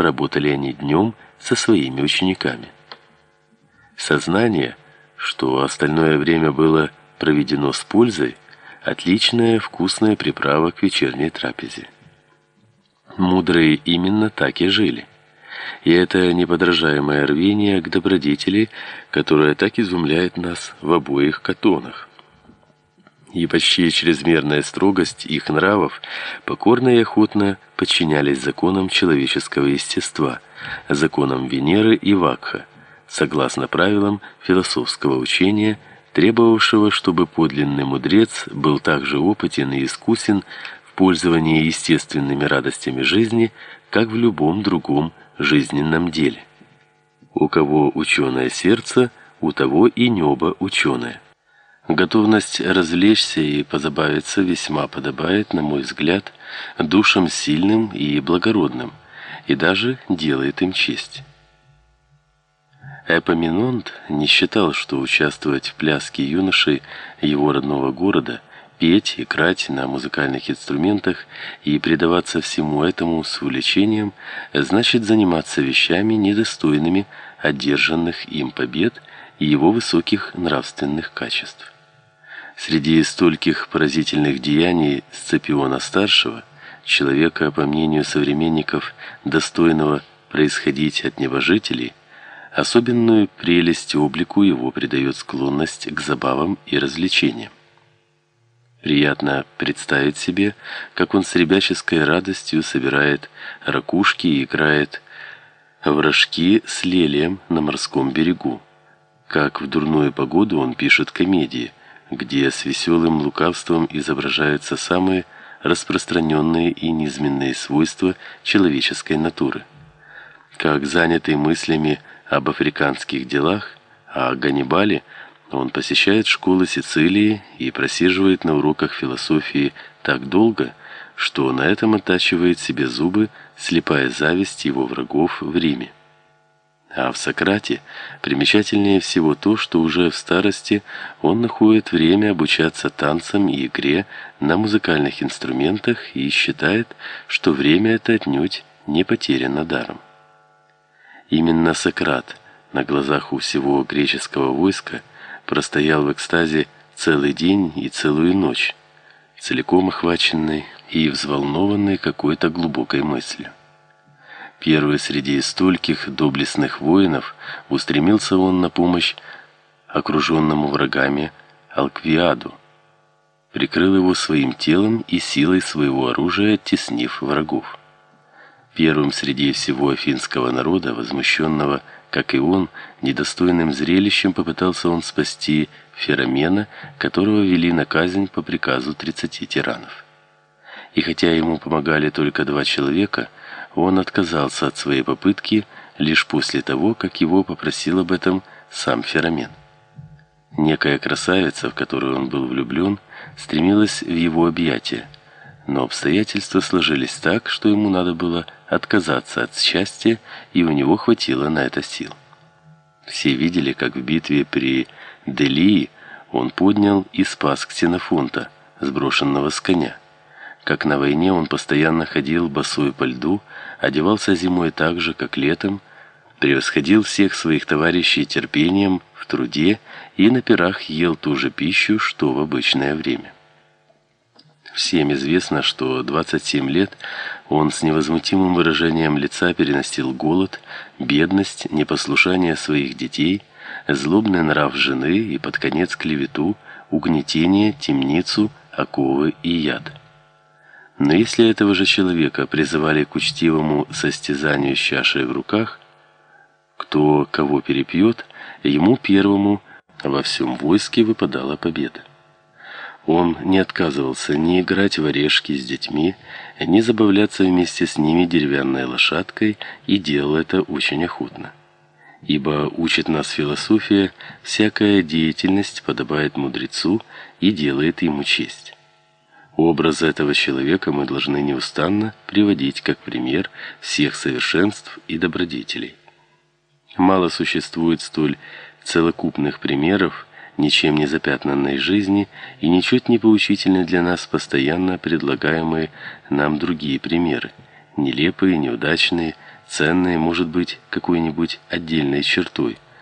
поработали они днем со своими учениками. Сознание, что остальное время было проведено с пользой, отличная вкусная приправа к вечерней трапезе. Мудрые именно так и жили. И это неподражаемое рвение к добродетели, которое так изумляет нас в обоих катонах. И почти чрезмерная строгость их нравов покорно и охотно подчинялись законам человеческого естества, законам Венеры и Вакха, согласно правилам философского учения, требовавшего, чтобы подлинный мудрец был также опытен и искусен в пользовании естественными радостями жизни, как в любом другом жизненном деле. У кого ученое сердце, у того и небо ученое. Готовность развлечься и позабавиться весьма подобает, на мой взгляд, душам сильным и благородным, и даже делает им честь. Эпоминонт не считал, что участвовать в пляске юношей его родного города, петь, играть на музыкальных инструментах и предаваться всему этому с увлечением значит заниматься вещами недостойными одержанных им побед и его высоких нравственных качеств. Среди стольких поразительных деяний Сципиона старшего, человека, по мнению современников, достойного происходить от небожителей, особенную прелесть облику его придает склонность к забавам и развлечениям. Приятно представить себе, как он с ребяческой радостью собирает ракушки и играет в рожки с лелием на морском берегу. Как в дурную погоду он пишет комедии, где с веселым лукавством изображаются самые распространенные и низменные свойства человеческой натуры. Как занятый мыслями об африканских делах, а Ганнибале, он посещает школы Сицилии и просиживает на уроках философии так долго, что на этом оттачивает себе зубы слепая зависть его врагов в Риме. А в Сократе примечательнее всего то, что уже в старости он находит время обучаться танцам и игре на музыкальных инструментах и считает, что время это отнюдь не потеряно даром. Именно Сократ на глазах у всего греческого войска простоял в экстазе целый день и целую ночь, целиком охваченный и взволнованный какой-то глубокой мыслью. Первый среди стольких доблестных воинов устремился он на помощь окруженному врагами Алквиаду, прикрыл его своим телом и силой своего оружия оттеснив врагов. Первым среди всего афинского народа, возмущенного, как и он, недостойным зрелищем попытался он спасти Феромена, которого вели на казнь по приказу тридцати тиранов. И хотя ему помогали только два человека, он отказался от своей попытки лишь после того, как его попросил об этом сам Феромен. Некая красавица, в которую он был влюблен, стремилась в его объятия, но обстоятельства сложились так, что ему надо было отказаться от счастья, и у него хватило на это сил. Все видели, как в битве при Делии он поднял и спас Ксенофонта, сброшенного с коня. Как на войне он постоянно ходил босой по льду, одевался зимой так же, как летом, превосходил всех своих товарищей терпением в труде и на пирах ел ту же пищу, что в обычное время. Всем известно, что 27 лет он с невозмутимым выражением лица переносил голод, бедность, непослушание своих детей, злобный нрав жены и под конец клевету, угнетение, темницу, оковы и яд. Но если этого же человека призывали к учтивому состязанию с чашей в руках, кто кого перепьет, ему первому во всем войске выпадала победа. Он не отказывался ни играть в орешки с детьми, ни забавляться вместе с ними деревянной лошадкой и делал это очень охотно. Ибо учит нас философия, всякая деятельность подобает мудрецу и делает ему честь. Образ этого человека мы должны неустанно приводить как пример всех совершенств и добродетелей. Мало существует столь целокупных примеров ничем не запятнанной жизни и ничуть не поучительны для нас постоянно предлагаемые нам другие примеры, нелепые, неудачные, ценной может быть какой-нибудь отдельной чертой –